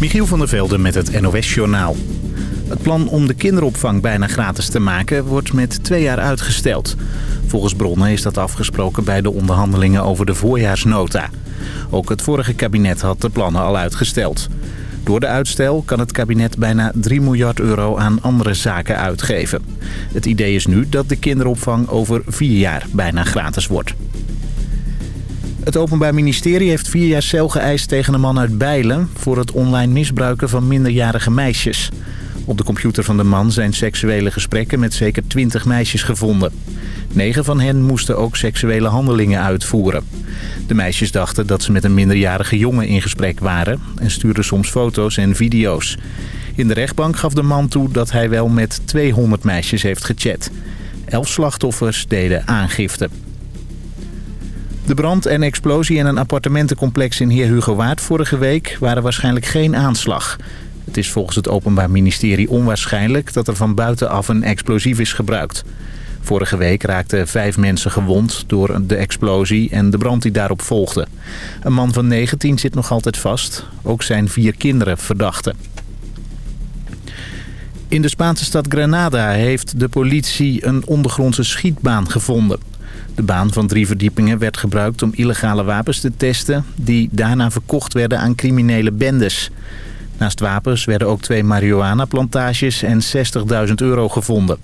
Michiel van der Velden met het NOS-journaal. Het plan om de kinderopvang bijna gratis te maken wordt met twee jaar uitgesteld. Volgens bronnen is dat afgesproken bij de onderhandelingen over de voorjaarsnota. Ook het vorige kabinet had de plannen al uitgesteld. Door de uitstel kan het kabinet bijna 3 miljard euro aan andere zaken uitgeven. Het idee is nu dat de kinderopvang over vier jaar bijna gratis wordt. Het Openbaar Ministerie heeft vier jaar cel geëist tegen een man uit Bijlen... voor het online misbruiken van minderjarige meisjes. Op de computer van de man zijn seksuele gesprekken met zeker twintig meisjes gevonden. Negen van hen moesten ook seksuele handelingen uitvoeren. De meisjes dachten dat ze met een minderjarige jongen in gesprek waren... en stuurden soms foto's en video's. In de rechtbank gaf de man toe dat hij wel met 200 meisjes heeft gechat. Elf slachtoffers deden aangifte. De brand en explosie in een appartementencomplex in Heer Hugo Waard vorige week waren waarschijnlijk geen aanslag. Het is volgens het Openbaar Ministerie onwaarschijnlijk dat er van buitenaf een explosief is gebruikt. Vorige week raakten vijf mensen gewond door de explosie en de brand die daarop volgde. Een man van 19 zit nog altijd vast. Ook zijn vier kinderen verdachten. In de Spaanse stad Granada heeft de politie een ondergrondse schietbaan gevonden. De baan van drie verdiepingen werd gebruikt om illegale wapens te testen... die daarna verkocht werden aan criminele bendes. Naast wapens werden ook twee marihuana-plantages en 60.000 euro gevonden.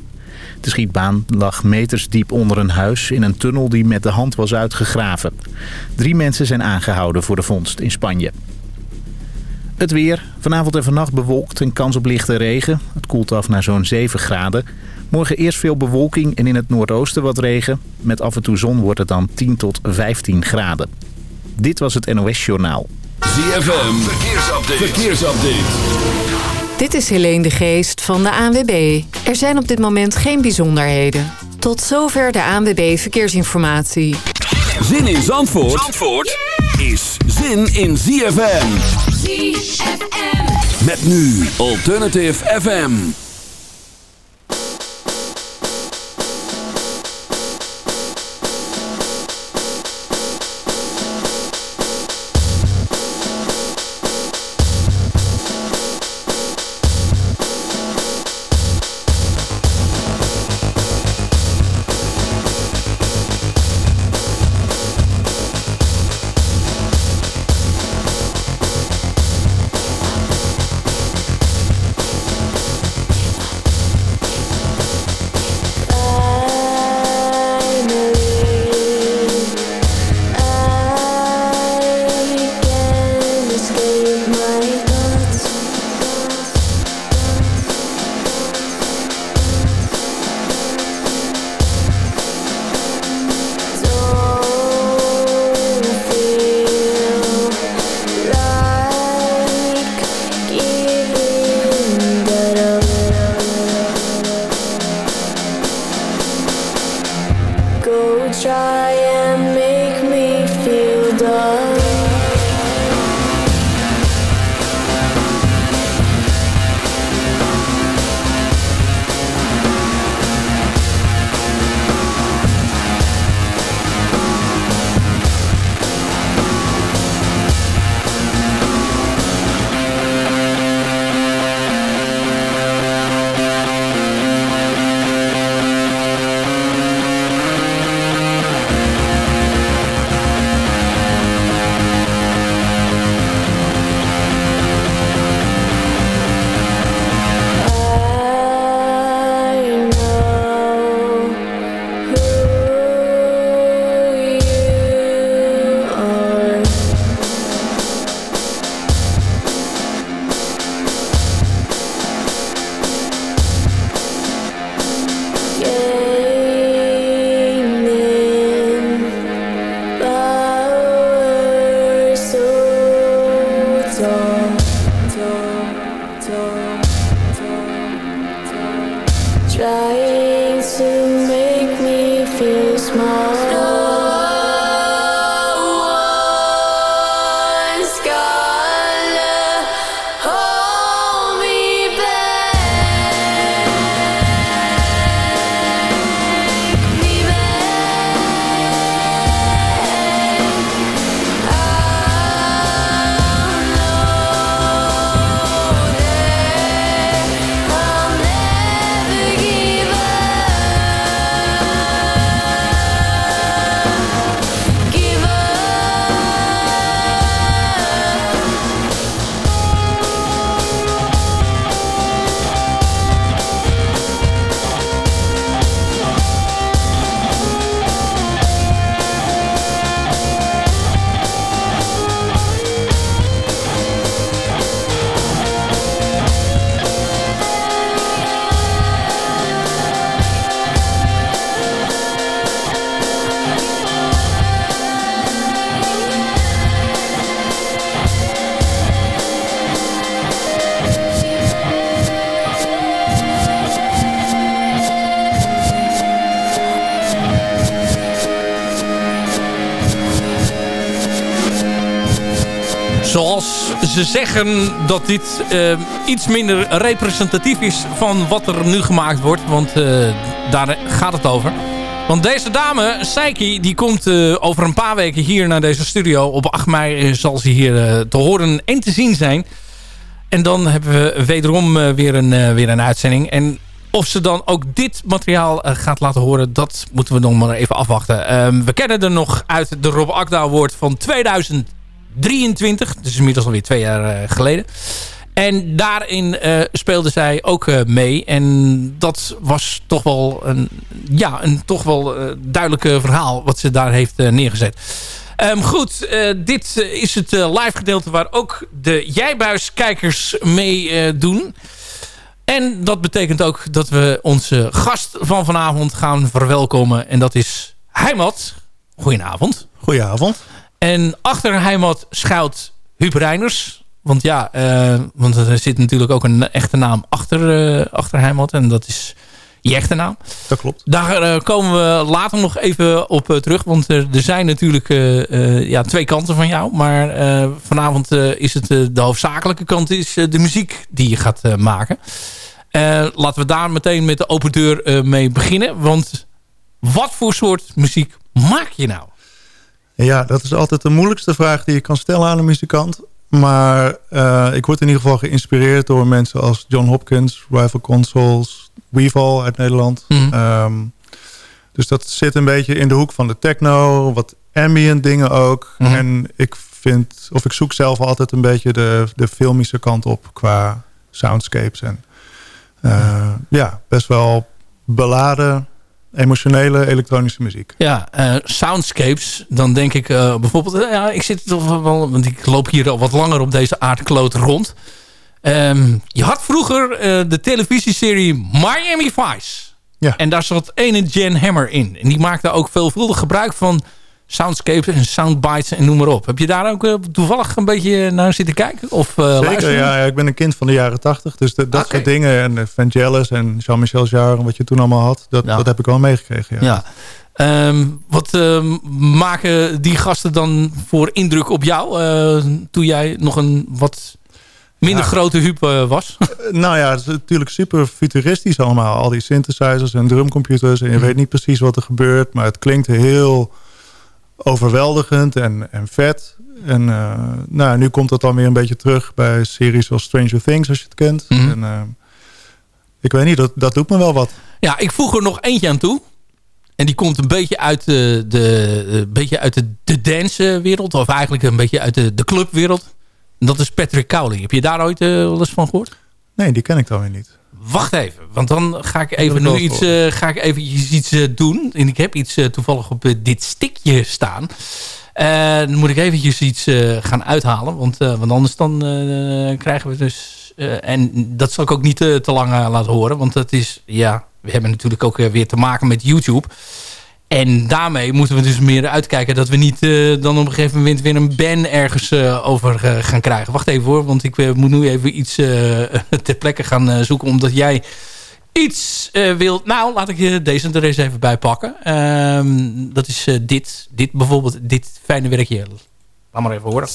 De schietbaan lag meters diep onder een huis in een tunnel die met de hand was uitgegraven. Drie mensen zijn aangehouden voor de vondst in Spanje. Het weer. Vanavond en vannacht bewolkt en kans op lichte regen. Het koelt af naar zo'n 7 graden. Morgen eerst veel bewolking en in het noordoosten wat regen. Met af en toe zon wordt het dan 10 tot 15 graden. Dit was het NOS Journaal. ZFM. Verkeersupdate. Verkeersupdate. Dit is Helene de Geest van de ANWB. Er zijn op dit moment geen bijzonderheden. Tot zover de ANWB Verkeersinformatie. Zin in Zandvoort, Zandvoort is zin in ZFM. ZFM. Met nu Alternative FM. Ze zeggen dat dit iets minder representatief is van wat er nu gemaakt wordt. Want daar gaat het over. Want deze dame, Seiki, die komt over een paar weken hier naar deze studio. Op 8 mei zal ze hier te horen en te zien zijn. En dan hebben we wederom weer, een, weer een uitzending. En of ze dan ook dit materiaal gaat laten horen, dat moeten we nog maar even afwachten. Um, we kennen er nog uit de Rob Akda Award van 2023. Dus inmiddels alweer twee jaar uh, geleden. En daarin uh, speelde zij ook mee. En dat was toch wel een, ja, een toch wel duidelijk verhaal wat ze daar heeft neergezet. Um, goed, dit is het live gedeelte waar ook de Jijbuis-kijkers mee doen. En dat betekent ook dat we onze gast van vanavond gaan verwelkomen. En dat is Heimat. Goedenavond. Goedenavond. En achter Heimat schuilt Huub Reiners. Want ja, uh, want er zit natuurlijk ook een echte naam achter, uh, achter Heimat. En dat is je echte naam. Dat klopt. Daar uh, komen we later nog even op terug. Want er zijn natuurlijk ja, twee kanten van jou. Maar vanavond is het de hoofdzakelijke kant is de muziek die je gaat maken. Laten we daar meteen met de open deur mee beginnen. Want wat voor soort muziek maak je nou? Ja, dat is altijd de moeilijkste vraag die je kan stellen aan een muzikant. Maar uh, ik word in ieder geval geïnspireerd door mensen als John Hopkins, Rival Consoles, Weeval uit Nederland. Mm. Um, dus dat zit een beetje in de hoek van de techno, wat ambient dingen ook. Mm. En ik vind, of ik zoek zelf altijd een beetje de, de filmische kant op qua soundscapes en uh, ja, best wel beladen, emotionele elektronische muziek. Ja, uh, soundscapes, dan denk ik uh, bijvoorbeeld... ja, ik zit toch wel, want ik loop hier al wat langer op deze aardkloot rond. Um, je had vroeger de televisieserie Miami Vice. Ja. En daar zat ene Jen Hammer in. En die maakte ook veelvuldig gebruik van soundscapes en soundbites en noem maar op. Heb je daar ook uh, toevallig een beetje naar zitten kijken? Of, uh, Zeker, ja, ja, Ik ben een kind van de jaren tachtig. Dus de, dat okay. soort dingen. En uh, Vangelis en Jean-Michel Jarre, wat je toen allemaal had. Dat, ja. dat heb ik wel meegekregen, ja. ja. Um, wat um, maken die gasten dan voor indruk op jou? toen jij nog een wat minder ja. grote huub was? nou ja, het is natuurlijk super futuristisch allemaal. Al die synthesizers en drumcomputers. En je mm. weet niet precies wat er gebeurt. Maar het klinkt heel overweldigend en, en vet. En uh, nou, nu komt dat dan weer een beetje terug bij series zoals Stranger Things, als je het kent. Mm -hmm. En uh, ik weet niet, dat, dat doet me wel wat. Ja, ik voeg er nog eentje aan toe. En die komt een beetje uit de, de, een beetje uit de, de dancewereld. Of eigenlijk een beetje uit de, de clubwereld. En dat is Patrick Cowley. Heb je daar ooit uh, wel eens van gehoord? Nee, die ken ik dan weer niet. Wacht even, want dan ga ik even nu iets, uh, ga ik even iets uh, doen. En ik heb iets uh, toevallig op dit stikje staan. dan moet ik eventjes iets gaan uithalen. Want, want anders dan krijgen we dus... en dat zal ik ook niet te lang laten horen. Want dat is, ja, we hebben natuurlijk ook weer te maken met YouTube. En daarmee moeten we dus meer uitkijken dat we niet uh, dan op een gegeven moment weer een ban ergens uh, over uh, gaan krijgen. Wacht even hoor, want ik moet nu even iets ter plekke gaan zoeken. Omdat jij iets wilt... Nou, laat ik je deze er eens even bij pakken. Ehm, dat is dit. Dit bijvoorbeeld, dit fijne werkje. Laat maar even horen.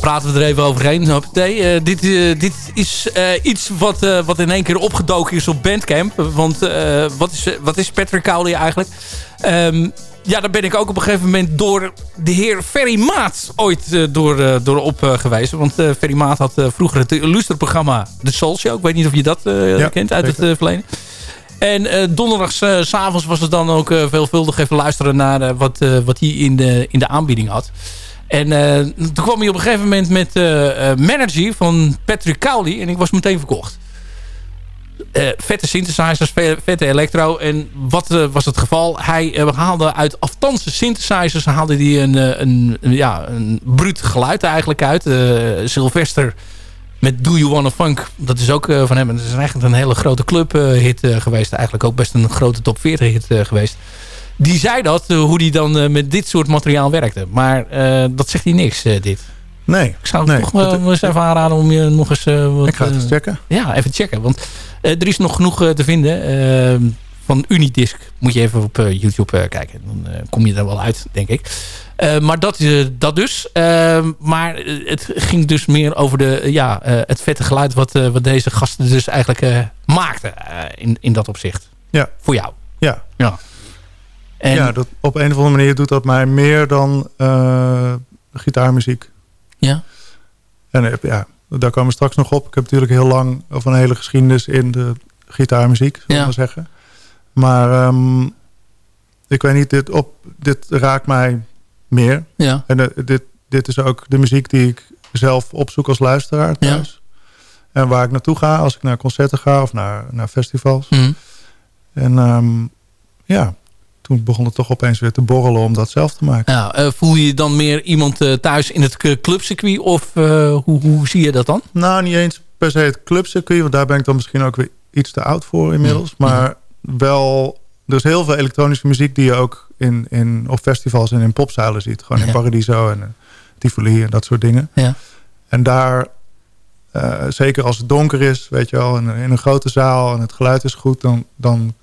Praten we er even overheen. Uh, dit, uh, dit is uh, iets wat, wat in één keer opgedoken is op Bandcamp. Want wat, is, wat is Patrick Cowley eigenlijk? Um, ja, daar ben ik ook op een gegeven moment door de heer Ferry Maat ooit door, door op gewezen. Want Ferry Maat had vroeger het illusterprogramma The Soul Show. Ik weet niet of je dat ja, kent uit zeker. het verleden. En donderdags s'avonds was het dan ook veelvuldig even luisteren naar wat, wat hij in de, in de aanbieding had. En toen kwam hij op een gegeven moment met Manager van Patrick Cowley. En ik was meteen verkocht. vette synthesizers, vette electro. En wat was het geval? Hij haalde uit aftanse synthesizers haalde hij een, een, ja, een bruut geluid eigenlijk uit. Sylvester met Do You Wanna Funk. Dat is ook van hem. Het is eigenlijk een hele grote clubhit geweest. Eigenlijk ook best een grote top 40 hit geweest die zei dat, eh, hoe die dan eh, met dit soort materiaal werkte. Maar eh, dat zegt hij niks, dit. Nee. Ik zou het toch wel eens even aanraden om je nog eens... wat, ik ga het checken. Ja, even checken. Want er is nog genoeg te vinden. van Unidisc moet je even op YouTube kijken. Dan kom je er wel uit, denk ik. maar dat, dat dus. maar het ging dus meer over de, ja, het vette geluid... Wat, wat deze gasten dus eigenlijk maakten in, in dat opzicht. Ja. Voor jou. Ja. Ja. En... Ja, dat, op een of andere manier doet dat mij meer dan uh, gitaarmuziek. Ja. En eh, ja, daar komen we straks nog op. Ik heb natuurlijk heel lang of een hele geschiedenis in de gitaarmuziek, zullen we maar zeggen. Maar um, ik weet niet, dit, op, dit raakt mij meer. Ja. En uh, dit, dit is ook de muziek die ik zelf opzoek als luisteraar thuis. Ja. En waar ik naartoe ga als ik naar concerten ga of naar, naar festivals. Mm. En um, ja, toen begon het toch opeens weer te borrelen om dat zelf te maken. Uh, voel je dan meer iemand uh, thuis in het clubcircuit of uh, hoe, hoe zie je dat dan? Nou, niet eens per se het clubcircuit, want daar ben ik dan misschien ook weer iets te oud voor inmiddels. Mm. Maar wel, er is heel veel elektronische muziek die je ook in, in, op festivals en in popzalen ziet. Gewoon in ja. Paradiso en Tivoli en dat soort dingen. Ja. En daar, zeker als het donker is, weet je wel, in, in een grote zaal en het geluid is goed, dan, dan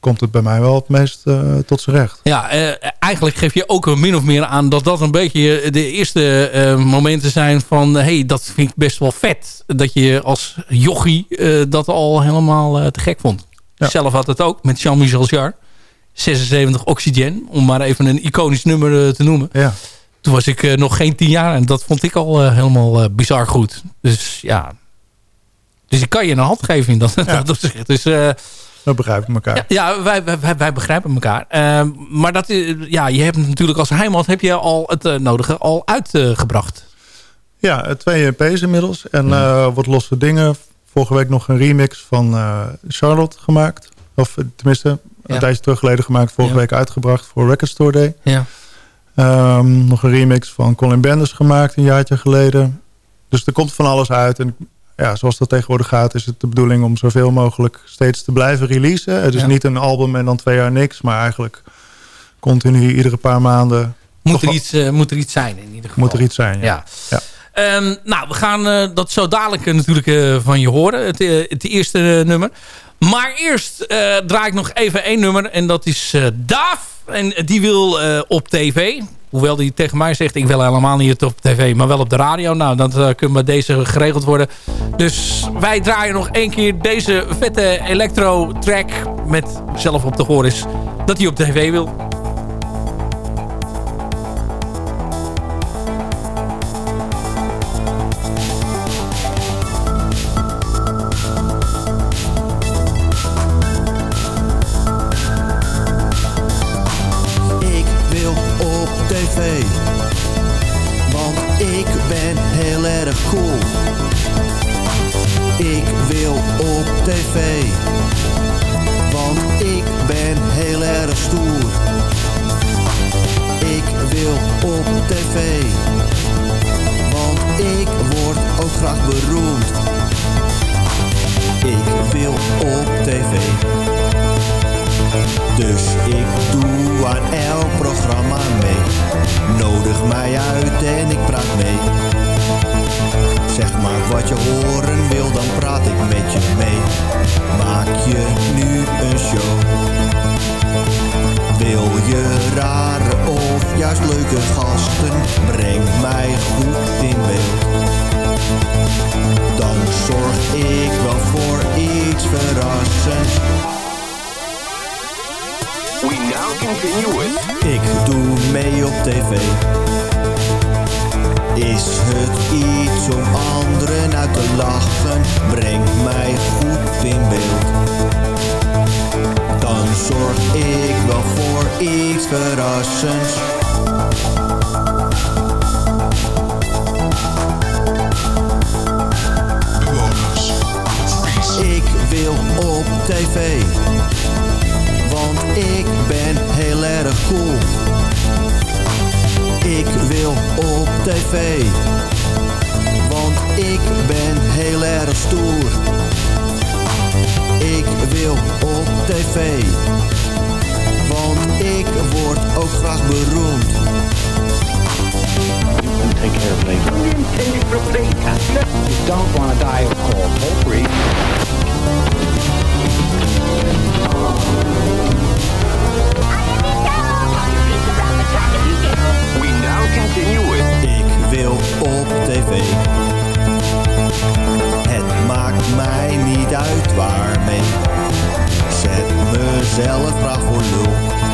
komt het bij mij wel het meest uh, tot zijn recht. Ja, uh, eigenlijk geef je ook min of meer aan dat dat een beetje de eerste uh, momenten zijn van... hey, dat vind ik best wel vet. Dat je als jochie dat al helemaal te gek vond. Ja. Zelf had het ook met Jean-Michel Jarre. 76 Oxygen, om maar even een iconisch nummer te noemen. Ja. Toen was ik nog geen tien jaar en dat vond ik al helemaal bizar goed. Dus ja... Dus ik kan je een hand geven in dat, ja. dat opzicht. Dus... We begrijpen elkaar. Ja, wij, wij, wij, begrijpen elkaar. Uh, maar dat, ja, je hebt natuurlijk als Heimat heb je al het uh, nodige al uitgebracht. ja, twee EP's inmiddels. En wat losse dingen. Vorige week nog een remix van Charlotte gemaakt. Of tenminste, een tijdje terug geleden gemaakt. Vorige week uitgebracht voor Record Store Day. Ja. Um, nog een remix van Colin Benders gemaakt een jaartje geleden. Dus er komt van alles uit. En ja, zoals dat tegenwoordig gaat, is het de bedoeling om zoveel mogelijk steeds te blijven releasen. Het is ja. niet een album en dan twee jaar niks, maar eigenlijk continu iedere paar maanden. Moet er, iets, uh, moet er iets zijn in ieder geval. Moet er iets zijn, ja. ja. ja. Um, nou, we gaan uh, dat zo dadelijk uh, natuurlijk van je horen. Het, het eerste nummer. Maar eerst draai ik nog even één nummer. En dat is Daaf. En die wil op tv. Hoewel die tegen mij zegt, ik wil helemaal niet op tv, maar wel op de radio. Nou, dat uh, kan bij deze geregeld worden. Dus wij draaien nog één keer deze vette electro-track met zelf op de horen is dat hij op tv wil. beroemd. Ik wil op tv. Dus ik doe aan elk programma mee. Nodig mij uit en ik praat mee. Zeg maar wat je horen wil, dan praat ik met je mee. Maak je nu een show. Wil je rare of juist leuke gasten, breng mij goed in beeld. Dan zorg ik wel voor iets verrassends. We now continue with... Ik doe mee op tv. Is het iets om anderen uit te lachen? Breng mij goed in beeld dan zorg ik wel voor iets verrassends. Ik wil op tv Want ik ben heel erg cool. Ik wil op tv Want ik ben heel erg stoer. Ik wil op tv. Want ik word ook graag beroemd. take care of later. You don't want to die of cold poultry. We now continue with Ik wil op tv. Het maakt mij niet uit waarmee. Zet mezelf graag voor.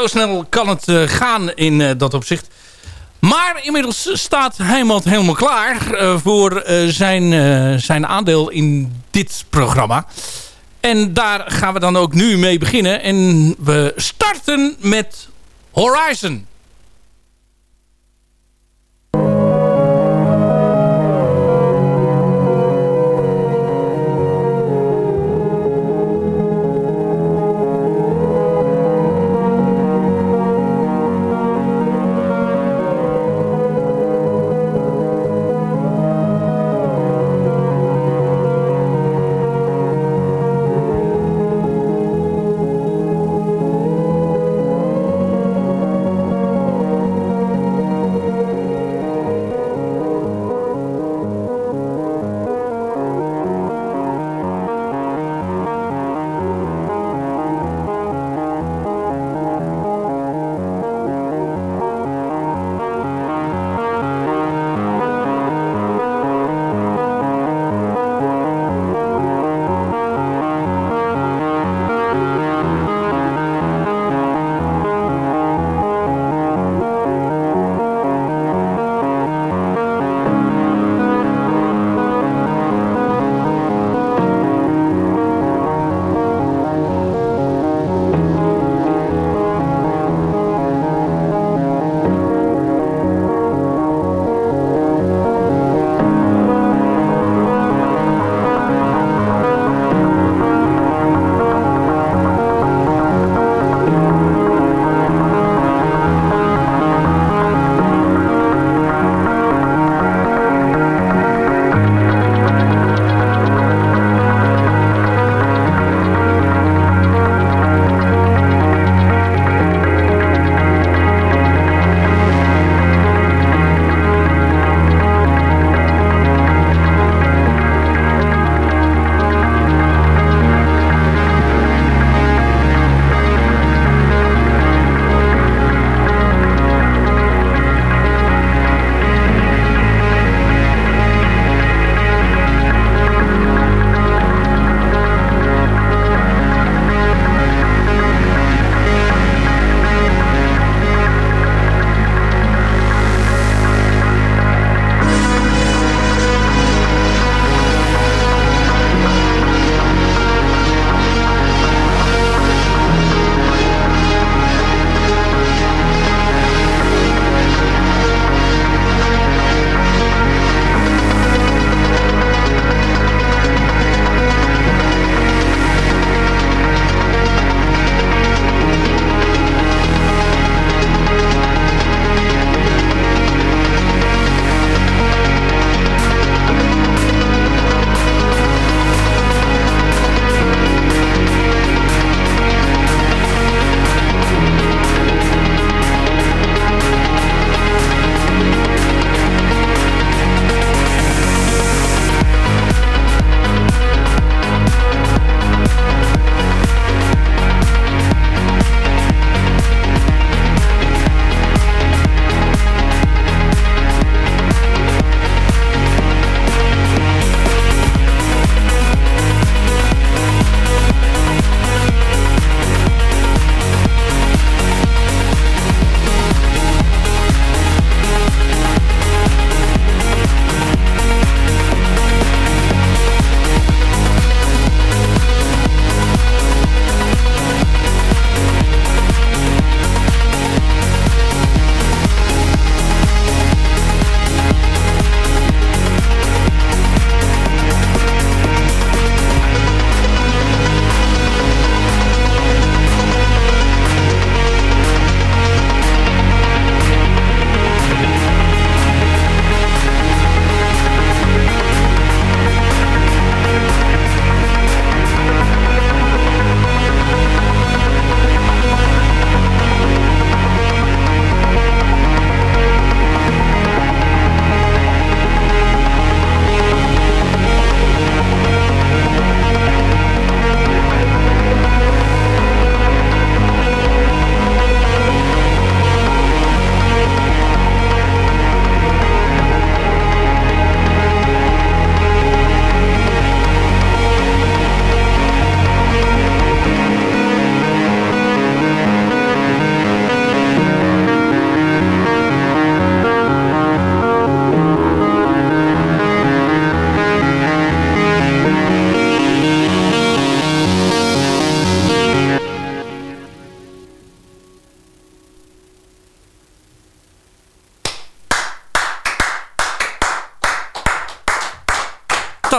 Zo snel kan het eh, gaan in eh, dat opzicht. Maar inmiddels staat Heimald helemaal klaar eh, voor zijn, zijn aandeel in dit programma. En daar gaan we dan ook nu mee beginnen. En we starten met Horizon.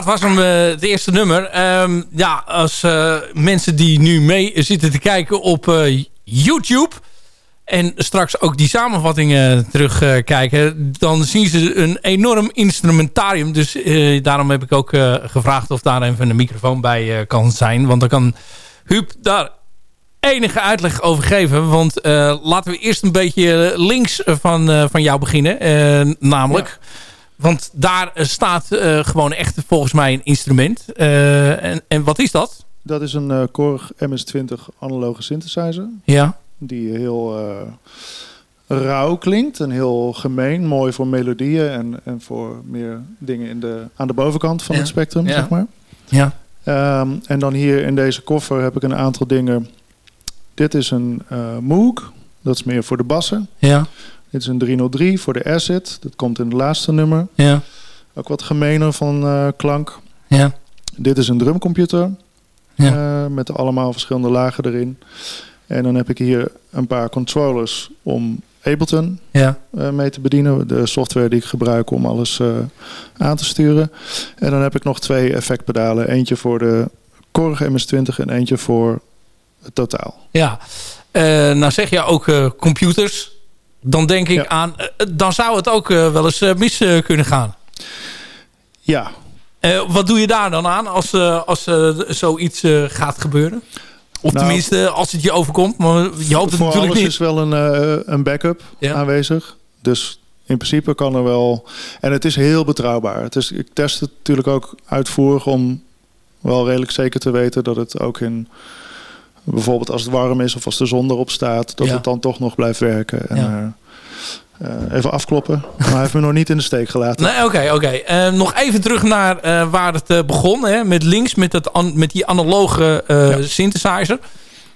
Dat was hem, eh, het eerste nummer. Ehm, ja, als eh, mensen die nu mee zitten te kijken op eh, YouTube... en straks ook die samenvattingen terugkijken... dan zien ze een enorm instrumentarium. Dus daarom heb ik ook gevraagd of daar even een microfoon bij kan zijn. Want dan kan Huub daar enige uitleg over geven. Want laten we eerst een beetje links van, van jou beginnen. namelijk... Want daar eh, staat uh, gewoon echt volgens mij een instrument. Uh, en, en wat is dat? Dat is een uh, Korg MS-20 analoge synthesizer. Ja. Die heel rauw klinkt en heel gemeen. Mooi voor melodieën en, en voor meer dingen in de, aan de bovenkant van ja. het spectrum, ja. zeg maar. Ja. Um, en dan hier in deze koffer heb ik een aantal dingen. Dit is een Moog. Dat is meer voor de bassen. Ja. Dit is een 303 voor de acid. Dat komt in het laatste nummer. Ja. Ook wat gemener van uh, klank. Ja. Dit is een drumcomputer. Ja. Uh, met allemaal verschillende lagen erin. En dan heb ik hier een paar controllers om Ableton ja. uh, mee te bedienen. De software die ik gebruik om alles aan te sturen. En dan heb ik nog twee effectpedalen. Eentje voor de Korg MS-20 en eentje voor totaal. Ja. nou zeg je ook computers dan denk ik ja. aan... Uh, dan zou het ook wel eens mis kunnen gaan. Ja. wat doe je daar dan aan als, als zoiets gaat gebeuren? Of nou, tenminste, als het je overkomt. Maar je hoopt het voor natuurlijk alles niet. is wel een, een backup ja. aanwezig. Dus in principe kan er wel... En het is heel betrouwbaar. Het is, ik test het natuurlijk ook uitvoerig om wel redelijk zeker te weten dat het ook in bijvoorbeeld als het warm is of als de zon erop staat, dat Ja. het dan toch nog blijft werken. En, Ja. eh, eh, even afkloppen. Maar hij heeft me nog niet in de steek gelaten. Nee, oké, oké. Eh, nog even terug naar waar het begon. Hè, met links, met, dat an- met die analoge Ja. synthesizer.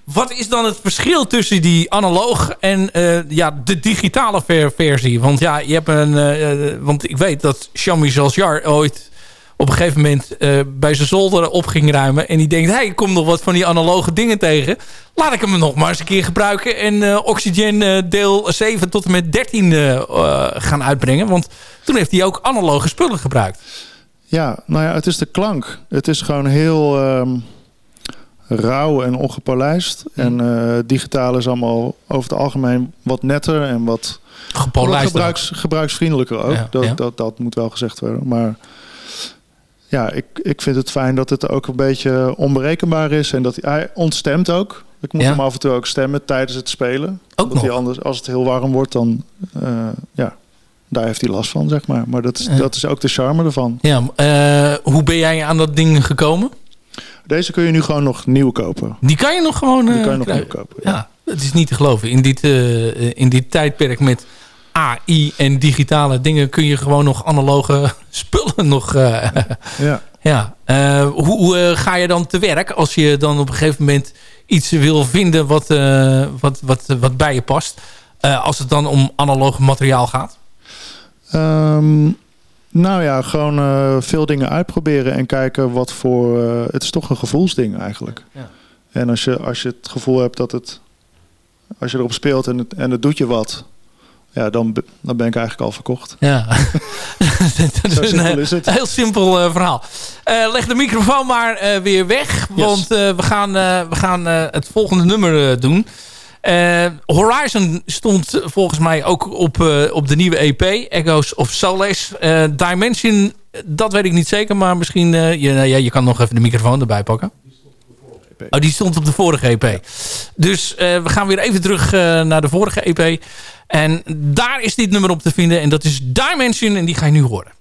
Wat is dan het verschil tussen die analoog en ja, de digitale ver- versie? Want ja, je hebt een. want ik weet dat Jean-Michel Jarre ooit op een gegeven moment eh, bij zijn zolder op ging ruimen. En die denkt, hey, ik kom nog wat van die analoge dingen tegen. Laat ik hem nog maar eens een keer gebruiken. En eh, Oxygen eh, deel 7 tot en met 13 eh, eh, gaan uitbrengen. Want toen heeft hij ook analoge spullen gebruikt. Ja, nou ja, het is de klank. Het is gewoon heel ehm, rauw en ongepolijst. En eh, digitaal is allemaal over het algemeen wat netter en wat Gepolijst. gebruiks, gebruiksvriendelijker ook. Ja, dat, ja. Dat, dat moet wel gezegd worden. Maar ja, ik, ik vind het fijn dat het ook een beetje onberekenbaar is. En dat hij, ontstemt ook. Ik moet Ja. hem af en toe ook stemmen tijdens het spelen. Ook hij nog? anders, als het heel warm wordt, dan eh, ja, daar heeft hij last van, zeg maar. Maar dat is, dat is ook de charme ervan. Ja, eh, hoe ben jij aan dat ding gekomen? Deze kun je nu gewoon nog nieuw kopen. Die kan je nog gewoon Die eh, kan je nog nieuw kopen. Ja. Ja, het is niet te geloven. In dit, eh, in dit tijdperk met AI en digitale dingen... kun je gewoon nog analoge spullen nog... eh, Ja. ja. Eh, hoe eh, ga je dan te werk als je dan op een gegeven moment iets wil vinden... wat, wat, wat, wat bij je past? Als het dan om analoog materiaal gaat? Ehm, nou ja, gewoon veel dingen uitproberen en kijken wat voor... het is toch een gevoelsding eigenlijk. Ja. En als je, als je het gevoel hebt dat het... Als je erop speelt en het, en het doet je wat... Ja, dan, dan ben ik eigenlijk al verkocht. Ja, dat Zo is een simpel is het. heel simpel eh, verhaal. Eh, leg de microfoon maar eh, weer weg, Yes. want eh, we gaan, eh, we gaan eh, het volgende nummer doen. Eh, Horizon stond volgens mij ook op, eh, op de nieuwe EP, Echoes of Solace. Eh, Dimension, dat weet ik niet zeker, maar misschien... eh, je, nou ja, je kan nog even de microfoon erbij pakken. Oh, die stond op de vorige EP. Dus eh, we gaan weer even terug eh, naar de vorige EP. En daar is dit nummer op te vinden. En dat is Dimension. En die ga je nu horen.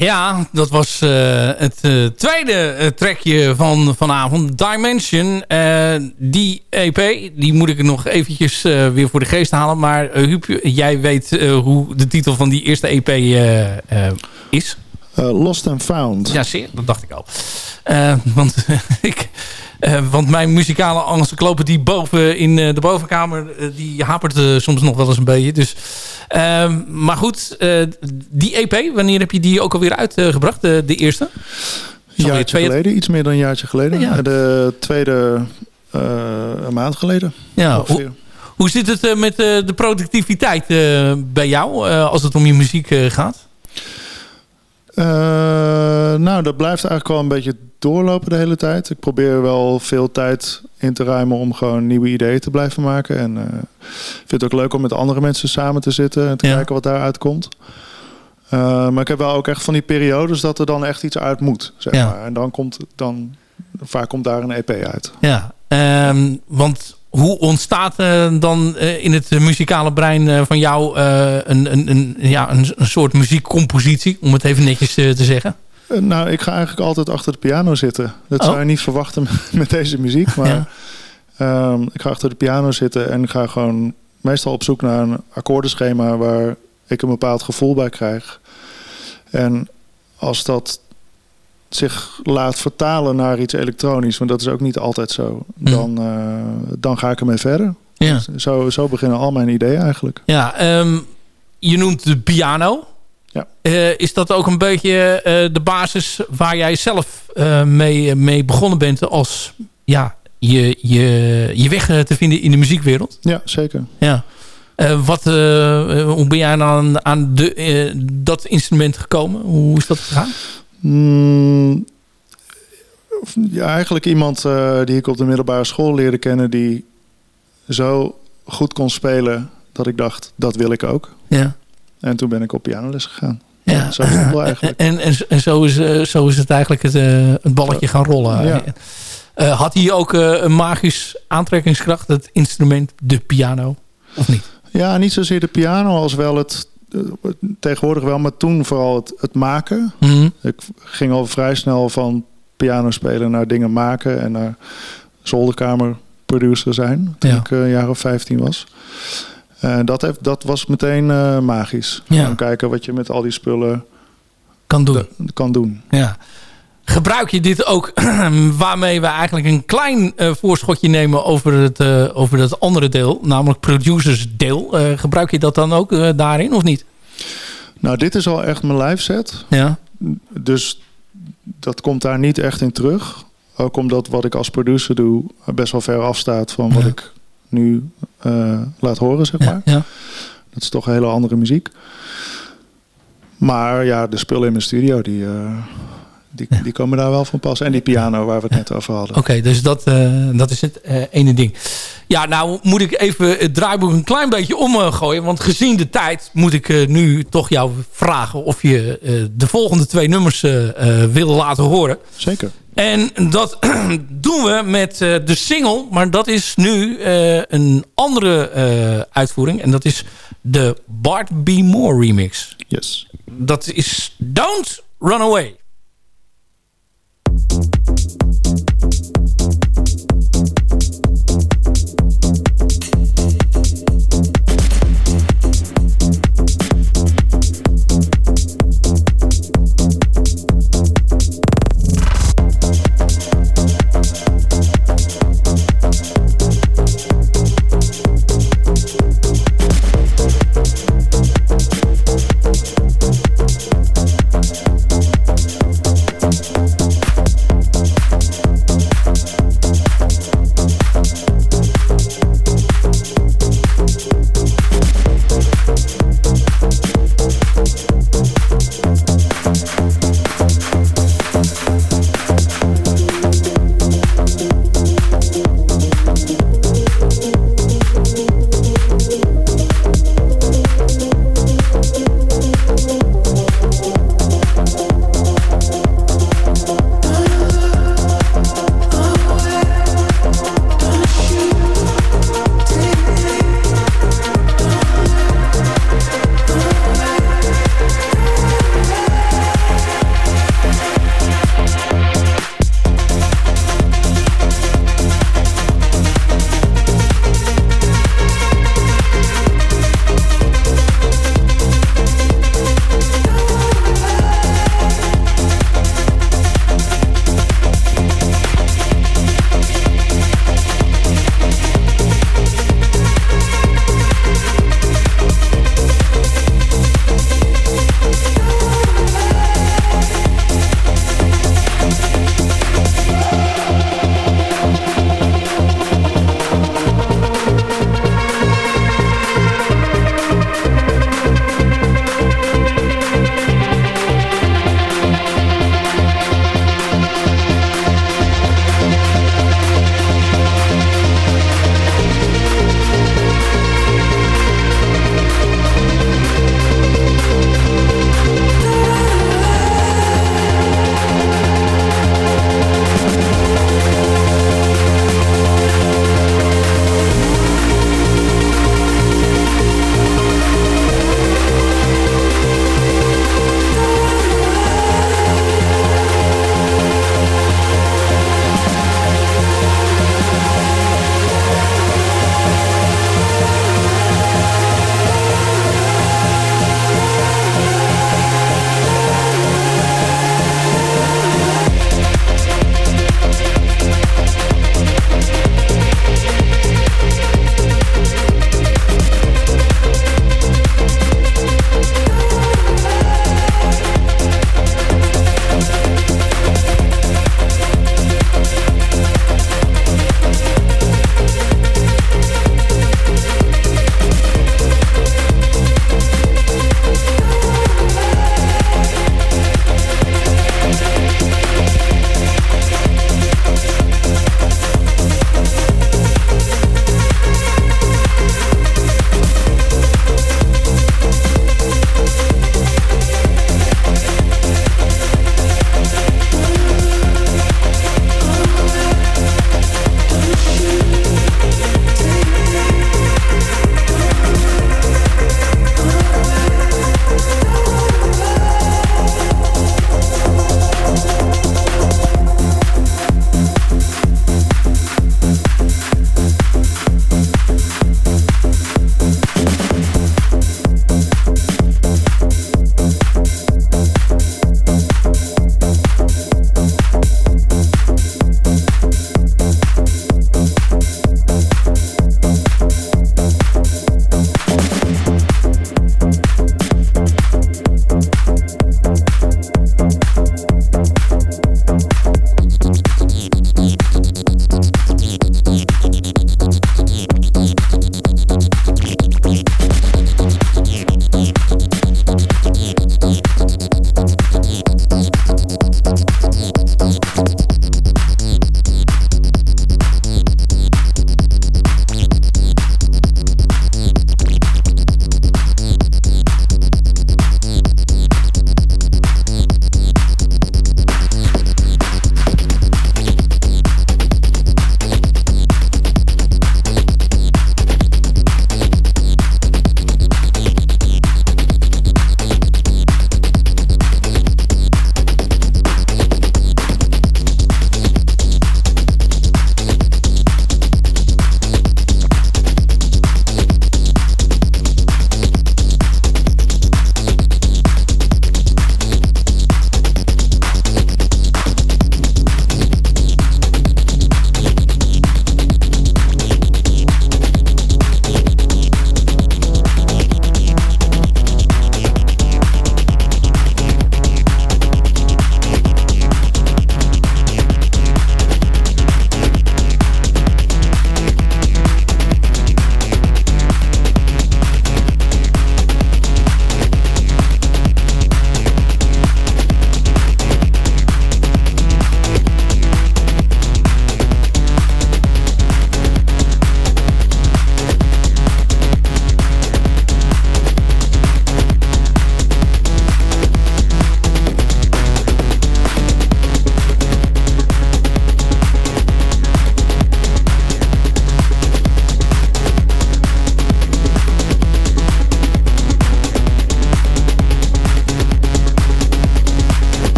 Ja, dat was eh, het eh, tweede eh, trekje van vanavond. Dimension. Die EP, die moet ik nog eventjes weer voor de geest halen. Maar Huub, jij weet hoe de titel van die eerste EP is. Eh, Lost and Found. Ja, zeer. Dat dacht ik al. Eh, want, ik, eh, want mijn muzikale encyclopedie boven in de bovenkamer... die hapert soms nog wel eens een beetje. Dus, ehm, maar goed, die EP, wanneer heb je die ook alweer uitgebracht? de, eerste? Een jaartje twee- geleden, iets meer dan een jaartje geleden. Ja. De tweede een maand geleden. Ja, hoe, hoe zit het met de productiviteit bij jou als het om je muziek gaat? Eh, nou, dat blijft eigenlijk wel een beetje doorlopen de hele tijd. Ik probeer wel veel tijd in te ruimen om gewoon nieuwe ideeën te blijven maken. En ik vind het ook leuk om met andere mensen samen te zitten en te Ja. kijken wat daaruit komt. Eh, maar ik heb wel ook echt van die periodes dat er dan echt iets uit moet. Zeg Ja. maar. En dan komt dan vaak komt daar een EP uit. Ja, ehm, want hoe ontstaat eh, dan eh, in het muzikale brein eh, van jou eh, een, een, een, ja, een, een soort muziekcompositie, om het even netjes eh, te zeggen? Eh, nou, ik ga eigenlijk altijd achter de piano zitten. Dat Oh. zou je niet verwachten met deze muziek. Maar Ja. ehm, ik ga achter de piano zitten en ga gewoon meestal op zoek naar een akkoordenschema waar ik een bepaald gevoel bij krijg. En als dat zich laat vertalen naar iets elektronisch, want dat is ook niet altijd zo, Mm. dan, eh, dan ga ik ermee verder. Ja, Zo, zo beginnen al mijn ideeën eigenlijk. ja ehm, je noemt de piano. Ja. Eh, is dat ook een beetje eh, de basis waar jij zelf mee, mee begonnen bent als ja, je, je, je weg te vinden in de muziekwereld? Ja, zeker. Ja. Wat, hoe ben jij aan, aan de, dat instrument gekomen? Hoe is dat gegaan? Mm, ja, eigenlijk iemand eh, die ik op de middelbare school leerde kennen... die zo goed kon spelen dat ik dacht, dat wil ik ook. Ja. En toen ben ik op pianoles gegaan. ja. Zo eigenlijk. En, en, en zo, is, eh, zo is het eigenlijk het, eh, het balletje gaan rollen. Ja. Had hij ook een magisch aantrekkingskracht, het instrument, de piano? Of niet? Ja, niet zozeer de piano als wel het... eh, tegenwoordig wel, maar toen vooral het, het maken. Mhm. Ik ging al vrij snel van piano spelen naar dingen maken... en naar zolderkamerproducer zijn. Toen Ja. ik eh, een jaar of 15 was. En dat, heeft, dat was meteen eh, magisch. Ja. Kijken wat je met al die spullen Kan doen. kan doen. Ja. Gebruik je dit ook waarmee we eigenlijk een klein eh, voorschotje nemen over het, eh, over dat andere deel, namelijk producers deel. Eh, gebruik je dat dan ook daarin of niet? Nou, dit is al echt mijn live set. Ja. Dus dat komt daar niet echt in terug. Ook omdat wat ik als producer doe best wel ver afstaat van wat Ja. ik nu laat horen, zeg maar. Ja. ja. Dat is toch hele andere muziek. Maar ja, de spullen in mijn studio, die, die, die komen daar wel van pas. En die piano waar we het net over hadden. Oké, dus dat, eh, dat is het eh, ene ding. Ja, nou moet ik even het draaiboek een klein beetje omgooien. Want gezien de tijd moet ik eh, nu toch jou vragen of je eh, de volgende twee nummers eh, eh, wil laten horen. Zeker. En dat doen we met eh, de single. Maar dat is nu eh, een andere eh, uitvoering. En dat is de Bart B. Moore remix. Yes. Dat is Don't Run Away.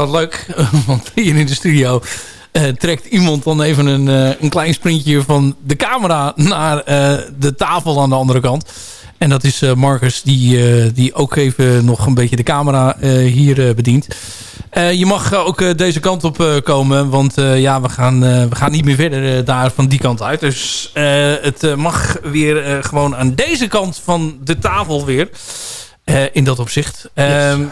Wel leuk. Want hier in de studio eh, trekt iemand dan even een, eh, een klein sprintje van de camera naar eh, de tafel aan de andere kant. En dat is Marcus die, die ook even nog een beetje de camera hier bedient. Je mag ook deze kant op komen. Want ja, we gaan, we gaan niet meer verder daar van die kant uit. Dus het mag weer gewoon aan deze kant van de tafel weer. In dat opzicht. Ehm,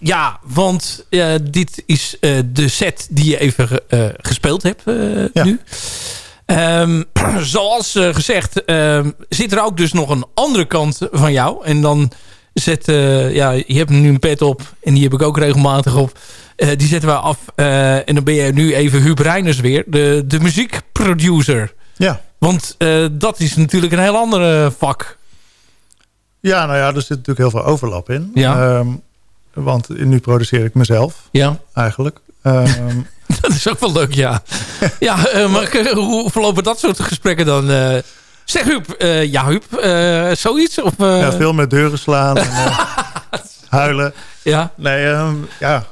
ja, want eh, dit is eh, de set die je even eh, gespeeld hebt Ja. nu. Ehm, zoals gezegd, ehm, zit er ook dus nog een andere kant van jou. En dan zet, ja, je hebt nu een pet op en die heb ik ook regelmatig op. Die zetten we af en dan ben je nu even Huub Reiners weer, de, de muziekproducer. Ja. Want dat is natuurlijk een heel ander vak. ja, nou ja, er zit natuurlijk heel veel overlap in. Ja. Ehm, want nu produceer ik mezelf Ja, eigenlijk. Ehm, dat is ook wel leuk, ja. ja, eh, maar hoe verlopen dat soort gesprekken dan? eh? zeg Huub, eh, ja Huub, zoiets? Of, ja, veel met deuren slaan en huilen. ja, Nee, ehm, ja.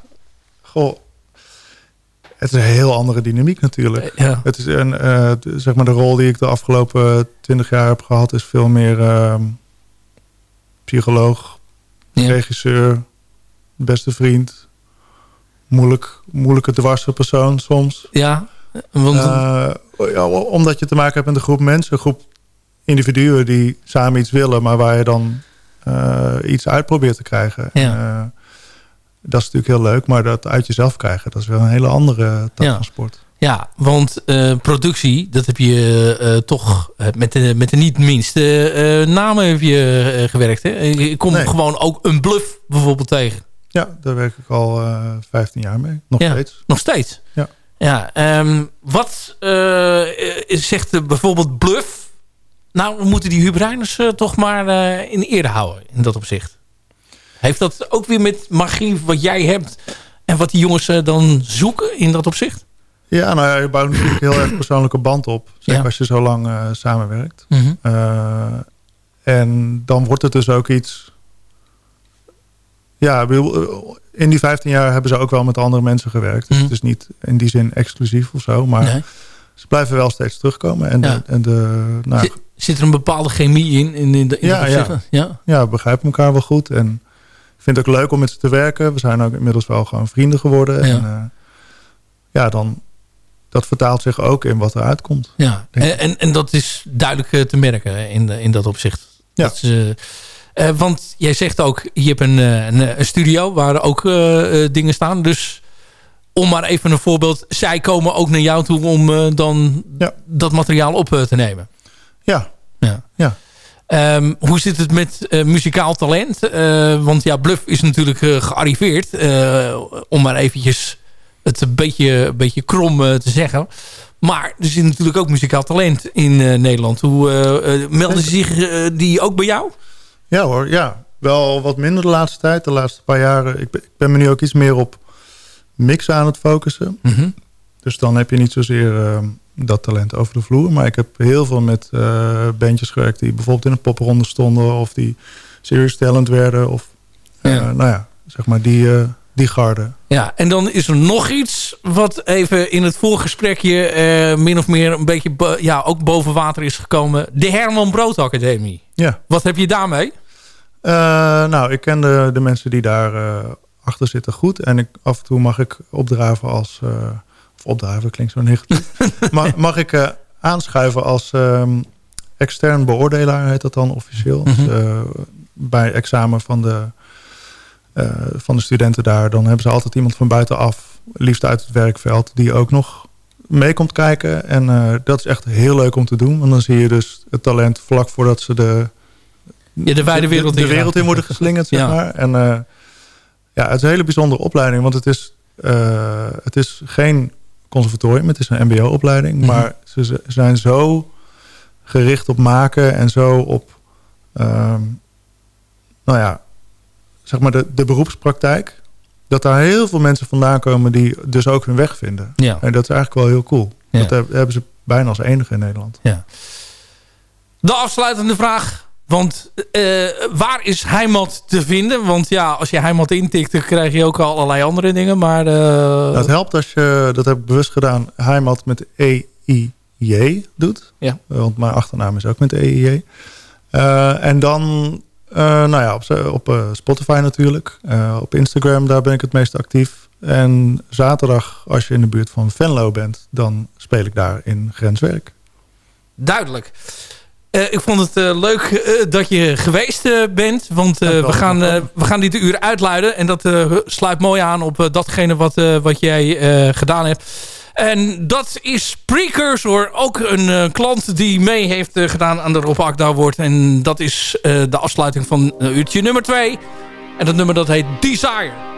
Goh. Het is een heel andere dynamiek natuurlijk. ja. Het is een, zeg maar de rol die ik de afgelopen twintig jaar heb gehad... is veel meer ehm, psycholoog, Ja. regisseur, beste vriend. Moeilijk, moeilijke dwarse persoon soms. ja, want Eh, ja, omdat je te maken hebt met een groep mensen, een groep individuen die samen iets willen, maar waar je dan eh, iets uit probeert te krijgen. Ja. Eh, dat is natuurlijk heel leuk, maar dat uit jezelf krijgen, dat is wel een hele andere tak Ja. van sport. Ja, want productie, dat heb je toch met, de, met de niet minste namen heb je gewerkt. Hè? Ik kom Nee. gewoon ook een bluff bijvoorbeeld tegen. Ja, daar werk ik al eh 15 jaar mee, nog Ja. steeds. Nog steeds. Ja. ja ehm, wat eh, zegt eh, bijvoorbeeld bluff? Nou, we moeten die Huub Reiners eh, toch maar eh, in ere houden in dat opzicht. Heeft dat ook weer met magie wat jij hebt en wat die jongens eh, dan zoeken in dat opzicht? Ja, nou ja, je bouwt natuurlijk heel erg persoonlijke band op. Zeker Ja. als je zo lang eh, samenwerkt. Mhm. Eh, en dan wordt het dus ook iets... Ja, eh, in die 15 jaar hebben ze ook wel met andere mensen gewerkt. Dus Mhm. het is niet in die zin exclusief of zo. Maar Nee. ze blijven wel steeds terugkomen. En, Ja. de, en de, nou, Zit, zit er een bepaalde chemie in? in, in, de- in Ja, ja. ja. ja, we begrijpen elkaar wel goed. En ik vind het ook leuk om met ze te werken. We zijn ook inmiddels wel gewoon vrienden geworden. Ja. En eh, ja, dan... Dat vertaalt zich ook in wat eruit komt. Ja, en, en, en dat is duidelijk eh, te merken in, in dat opzicht. Ja. Dat is, eh, eh, want jij zegt ook, je hebt een, eh, een, een studio waar ook eh, eh, dingen staan. Dus om maar even een voorbeeld. Zij komen ook naar jou toe om eh, dan Ja. dat materiaal op eh, te nemen. Ja, Ja. Ja. Ehm, hoe zit het met eh, muzikaal talent? Eh, want ja, Bluff is natuurlijk eh, gearriveerd. eh, om maar eventjes het een beetje, een beetje krom eh, te zeggen. Maar er zit natuurlijk ook muzikaal talent in eh, Nederland. Hoe eh, eh, melden ze zich eh, die ook bij jou? Ja hoor, ja. Wel wat minder de laatste tijd. De laatste paar jaren. Ik ben, ik ben me nu ook iets meer op mixen aan het focussen. Mhm. Dus dan heb je niet zozeer eh, dat talent over de vloer. Maar ik heb heel veel met eh bandjes gewerkt... die bijvoorbeeld in een popronde stonden... of die serious talent werden. Of eh, Ja. nou ja, zeg maar die, eh, die garde. Ja, en dan is er nog iets wat even in het voorgesprekje eh, min of meer een beetje bo- ja, ook boven water is gekomen. De Herman Brood Academie. Ja. Wat heb je daarmee? Eh, nou, ik ken de, de mensen die daar eh, achter zitten goed. En ik, af en toe mag ik opdraven als... of opdraven klinkt zo negatief. mag, mag ik aanschuiven als ehm, extern beoordelaar, heet dat dan officieel. Mhm. Dus, bij examen van de, van de studenten daar... dan hebben ze altijd iemand van buitenaf, liefst uit het werkveld... die ook nog mee komt kijken. En eh, dat is echt heel leuk om te doen. Want dan zie je dus het talent vlak voordat ze de Ja, de wijde wereld de, in de wereld in worden geslingerd, zeg Ja. maar. En eh, ja, het is een hele bijzondere opleiding, want het is, eh, het is geen conservatorium, het is een mbo-opleiding. Mhm. Maar ze zijn zo gericht op maken en zo op, ehm, nou ja, zeg maar de, de beroepspraktijk. Dat daar heel veel mensen vandaan komen die dus ook hun weg vinden. Ja. En dat is eigenlijk wel heel cool. Ja. Dat heb- hebben ze bijna als enige in Nederland. De afsluitende vraag. Want eh, waar is Heimat te vinden? Want ja, als je Heimat intikt, dan krijg je ook allerlei andere dingen. Maar, uh... Het helpt als je, dat heb ik bewust gedaan, Heimat met E-I-J doet. Ja. Want mijn achternaam is ook met E-I-J. Uh, en dan, nou ja, op, op Spotify natuurlijk. op Instagram, daar ben ik het meest actief. En zaterdag, als je in de buurt van Venlo bent, dan speel ik daar in Grenswerk. Duidelijk. Uh, ik vond het uh, leuk uh, dat je geweest bent. Want we, gaan, we gaan dit uur uitluiden. En dat sluit mooi aan op datgene wat, wat jij gedaan hebt. En dat is Precursor. Ook een klant die mee heeft gedaan aan de Rob wordt. En dat is de afsluiting van uurtje nummer 2. En dat nummer dat heet Desire.